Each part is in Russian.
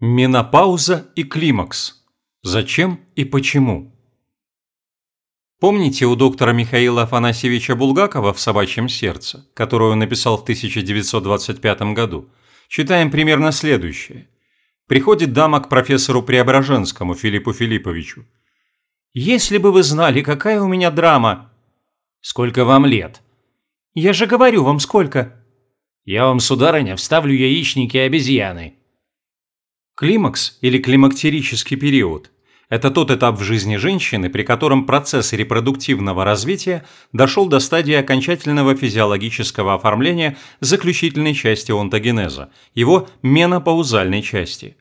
Менопауза и климакс. Зачем и почему? Помните у доктора Михаила Афанасьевича Булгакова в «Собачьем сердце», которую он написал в 1925 году, читаем примерно следующее. Приходит дама к профессору Преображенскому Филиппу Филипповичу. «Если бы вы знали, какая у меня драма!» «Сколько вам лет?» «Я же говорю вам, сколько!» «Я вам, сударыня, вставлю яичники обезьяны!» Климакс или климактерический период – это тот этап в жизни женщины, при котором процесс репродуктивного развития дошел до стадии окончательного физиологического оформления заключительной части онтогенеза, его менопаузальной части.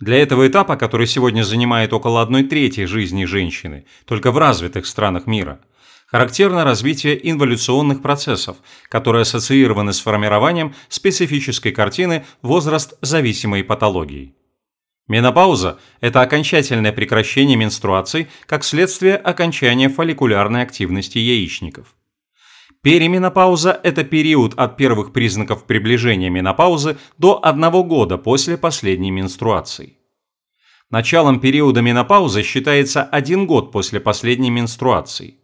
Для этого этапа, который сегодня занимает около одной трети жизни женщины, только в развитых странах мира – Характерно развитие инволюционных процессов, которые ассоциированы с формированием специфической картины возраст-зависимой патологии. Менопауза – это окончательное прекращение менструаций как следствие окончания фолликулярной активности яичников. Перименопауза – это период от первых признаков приближения менопаузы до одного года после последней менструации. Началом периода менопаузы считается один год после последней менструации.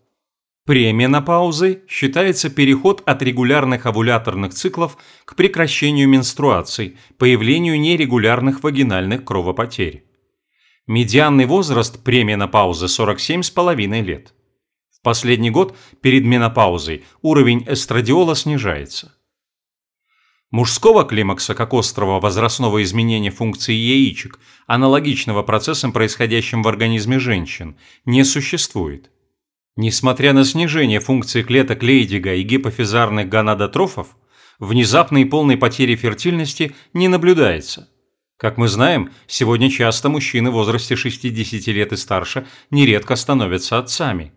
Пременопаузой считается переход от регулярных овуляторных циклов к прекращению менструаций, появлению нерегулярных вагинальных кровопотерь. Медианный возраст пременопаузы 47,5 лет. В последний год перед менопаузой уровень эстрадиола снижается. Мужского климакса как острого возрастного изменения функции яичек, аналогичного процессам, происходящим в организме женщин, не существует. Несмотря на снижение функции клеток Лейдига и гипофизарных гонадотрофов, внезапной и полной потери фертильности не наблюдается. Как мы знаем, сегодня часто мужчины в возрасте 60 лет и старше нередко становятся отцами.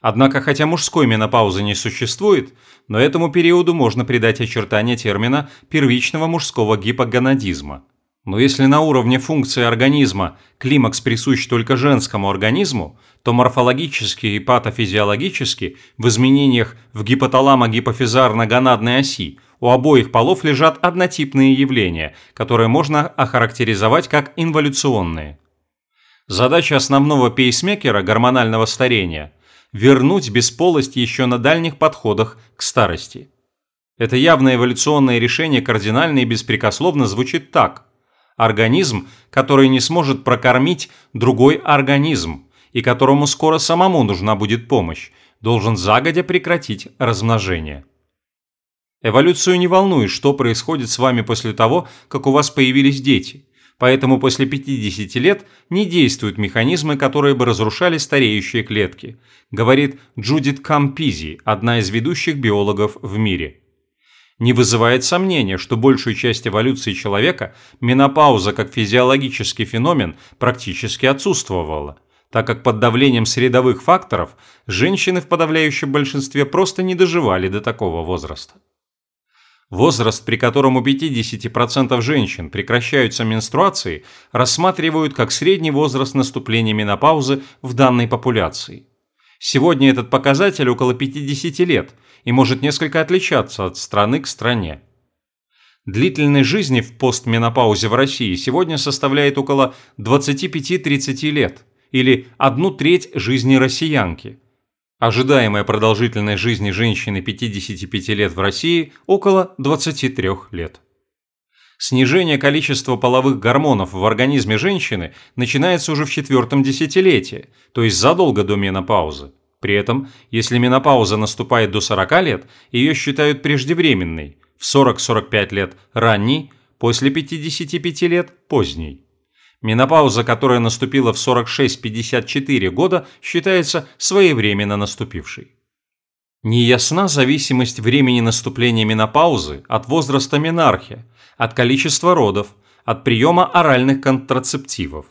Однако, хотя мужской менопаузы не существует, но этому периоду можно придать очертания термина первичного мужского гипогонадизма. Но если на уровне функции организма климакс присущ только женскому организму, то морфологически и патофизиологически в изменениях в гипоталамо-гипофизарно-гонадной оси у обоих полов лежат однотипные явления, которые можно охарактеризовать как инволюционные. Задача основного пейсмекера гормонального старения – вернуть бесполость еще на дальних подходах к старости. Это явное эволюционное решение кардинально и беспрекословно звучит так. Организм, который не сможет прокормить другой организм, и которому скоро самому нужна будет помощь, должен загодя прекратить размножение. Эволюцию не волнует, что происходит с вами после того, как у вас появились дети, поэтому после 50 лет не действуют механизмы, которые бы разрушали стареющие клетки, говорит Джудит Кампизи, одна из ведущих биологов в мире. Не вызывает сомнения, что большую часть эволюции человека менопауза как физиологический феномен практически отсутствовала – так как под давлением средовых факторов женщины в подавляющем большинстве просто не доживали до такого возраста. Возраст, при котором у 50% женщин прекращаются менструации, рассматривают как средний возраст наступления менопаузы в данной популяции. Сегодня этот показатель около 50 лет и может несколько отличаться от страны к стране. Длительность жизни в постменопаузе в России сегодня составляет около 25-30 лет – или одну треть жизни россиянки. Ожидаемая продолжительность жизни женщины 55 лет в России около 23 лет. Снижение количества половых гормонов в организме женщины начинается уже в четвертом десятилетии, то есть задолго до менопаузы. При этом, если менопауза наступает до 40 лет, ее считают преждевременной, в 40-45 лет – ранней, после 55 лет – поздней. Менопауза, которая наступила в 46-54 года, считается своевременно наступившей. Неясна зависимость времени наступления менопаузы от возраста менархия, от количества родов, от приема оральных контрацептивов.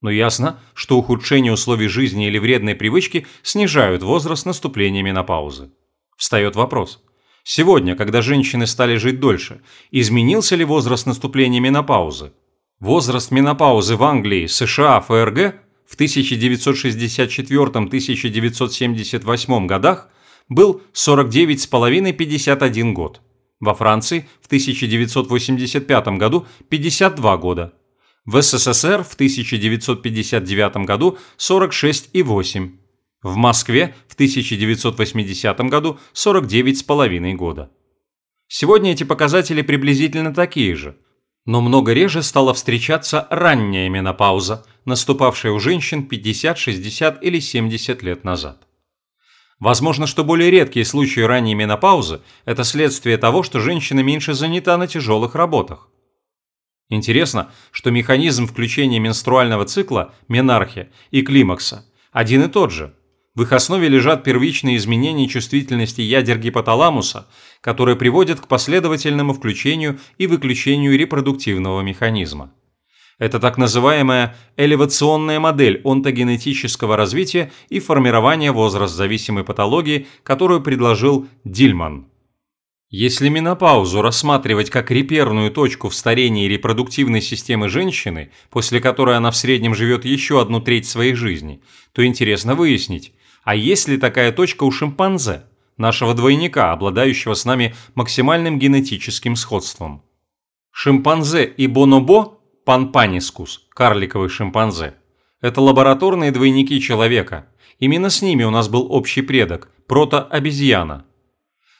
Но ясно, что ухудшение условий жизни или вредные привычки снижают возраст наступления менопаузы. Встает вопрос. Сегодня, когда женщины стали жить дольше, изменился ли возраст наступления менопаузы? Возраст менопаузы в Англии, США, ФРГ в 1964-1978 годах был 49,5-51 год. Во Франции в 1985 году 52 года. В СССР в 1959 году 46,8. В Москве в 1980 году 49,5 года. Сегодня эти показатели приблизительно такие же, но много реже стала встречаться ранняя менопауза, наступавшая у женщин 50, 60 или 70 лет назад. Возможно, что более редкие случаи ранней менопаузы – это следствие того, что женщина меньше занята на тяжелых работах. Интересно, что механизм включения менструального цикла, менархия и климакса один и тот же. В их основе лежат первичные изменения чувствительности ядер гипоталамуса, которые приводят к последовательному включению и выключению репродуктивного механизма. Это так называемая элевационная модель онтогенетического развития и формирования возраст-зависимой патологии, которую предложил Дильман. Если менопаузу рассматривать как реперную точку в старении репродуктивной системы женщины, после которой она в среднем живет еще одну треть своей жизни, то интересно выяснить, а есть ли такая точка у шимпанзе, нашего двойника, обладающего с нами максимальным генетическим сходством? Шимпанзе и бонобо Панпанискус, карликовый шимпанзе. Это лабораторные двойники человека. Именно с ними у нас был общий предок – прото-обезьяна.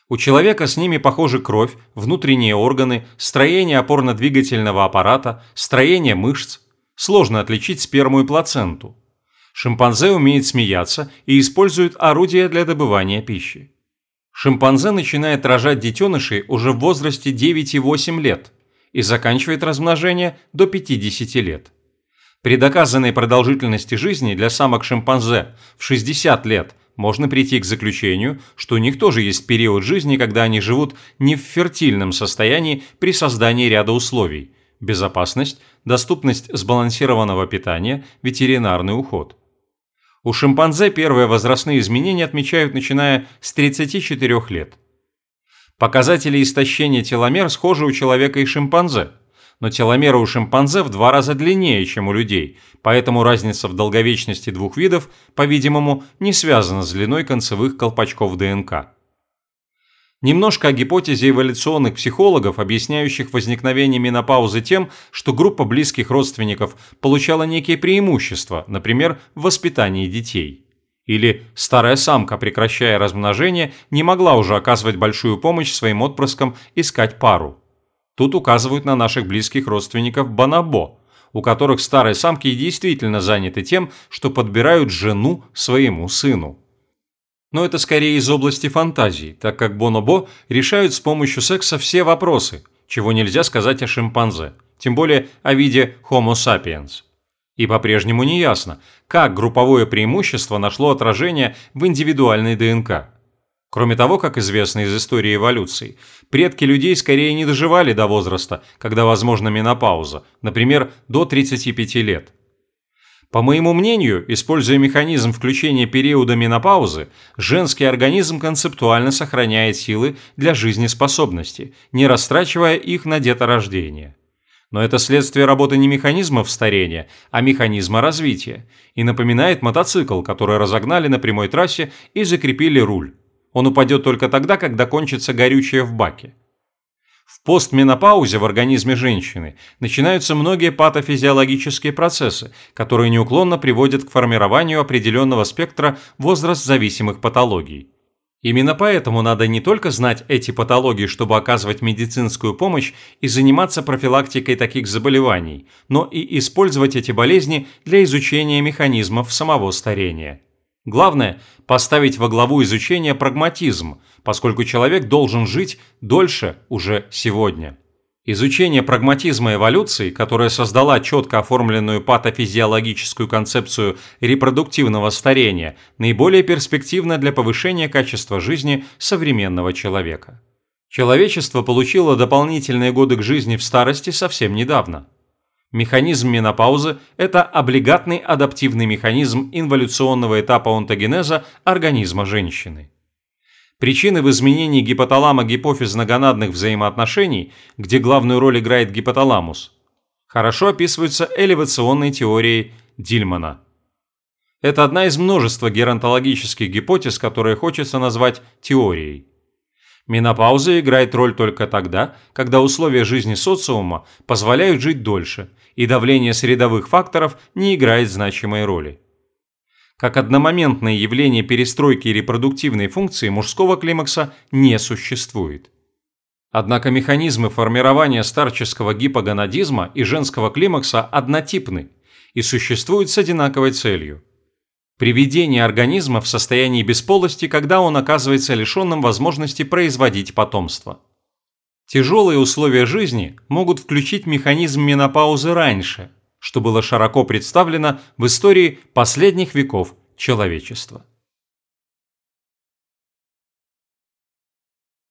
У человека с ними похожи кровь, внутренние органы, строение опорно-двигательного аппарата, строение мышц. Сложно отличить сперму и плаценту. Шимпанзе умеет смеяться и использует орудия для добывания пищи. Шимпанзе начинает рожать детенышей уже в возрасте 9,8 лет – и заканчивает размножение до 50 лет. При доказанной продолжительности жизни для самок-шимпанзе в 60 лет можно прийти к заключению, что у них тоже есть период жизни, когда они живут не в фертильном состоянии при создании ряда условий – безопасность, доступность сбалансированного питания, ветеринарный уход. У шимпанзе первые возрастные изменения отмечают начиная с 34 лет. Показатели истощения теломер схожи у человека и шимпанзе, но теломеры у шимпанзе в два раза длиннее, чем у людей, поэтому разница в долговечности двух видов, по-видимому, не связана с длиной концевых колпачков ДНК. Немножко о гипотезе эволюционных психологов, объясняющих возникновение менопаузы тем, что группа близких родственников получала некие преимущества, например, в воспитании детей. Или старая самка, прекращая размножение, не могла уже оказывать большую помощь своим отпрыскам искать пару. Тут указывают на наших близких родственников Банабо, у которых старые самки действительно заняты тем, что подбирают жену своему сыну. Но это скорее из области фантазии, так как Бонобо решают с помощью секса все вопросы, чего нельзя сказать о шимпанзе, тем более о виде Homo sapiens. И по-прежнему не ясно, как групповое преимущество нашло отражение в индивидуальной ДНК. Кроме того, как известно из истории эволюции, предки людей скорее не доживали до возраста, когда возможна менопауза, например, до 35 лет. По моему мнению, используя механизм включения периода менопаузы, женский организм концептуально сохраняет силы для жизнеспособности, не растрачивая их на деторождение. Но это следствие работы не механизмов старения, а механизма развития, и напоминает мотоцикл, который разогнали на прямой трассе и закрепили руль. Он упадет только тогда, когда кончится горючее в баке. В постменопаузе в организме женщины начинаются многие патофизиологические процессы, которые неуклонно приводят к формированию определенного спектра возраст-зависимых патологий. Именно поэтому надо не только знать эти патологии, чтобы оказывать медицинскую помощь и заниматься профилактикой таких заболеваний, но и использовать эти болезни для изучения механизмов самого старения. Главное – поставить во главу изучения прагматизм, поскольку человек должен жить дольше уже сегодня. Изучение прагматизма эволюции, которая создала четко оформленную патофизиологическую концепцию репродуктивного старения, наиболее перспективно для повышения качества жизни современного человека. Человечество получило дополнительные годы к жизни в старости совсем недавно. Механизм менопаузы – это облигатный адаптивный механизм инволюционного этапа онтогенеза организма женщины. Причины в изменении гипоталамо-гипофизно-гонадных взаимоотношений, где главную роль играет гипоталамус, хорошо описываются элевационной теорией Дильмана. Это одна из множества геронтологических гипотез, которые хочется назвать теорией. Менопауза играет роль только тогда, когда условия жизни социума позволяют жить дольше, и давление средовых факторов не играет значимой роли. Как одномоментное явление перестройки репродуктивной функции мужского климакса не существует. Однако механизмы формирования старческого гипогонадизма и женского климакса однотипны и существуют с одинаковой целью – приведение организма в состоянии бесполости, когда он оказывается лишенным возможности производить потомство. Тяжелые условия жизни могут включить механизм менопаузы раньше, что было широко представлено в истории последних веков человечества.